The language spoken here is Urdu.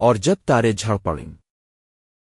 اور جب تارے جھڑ پڑیں۔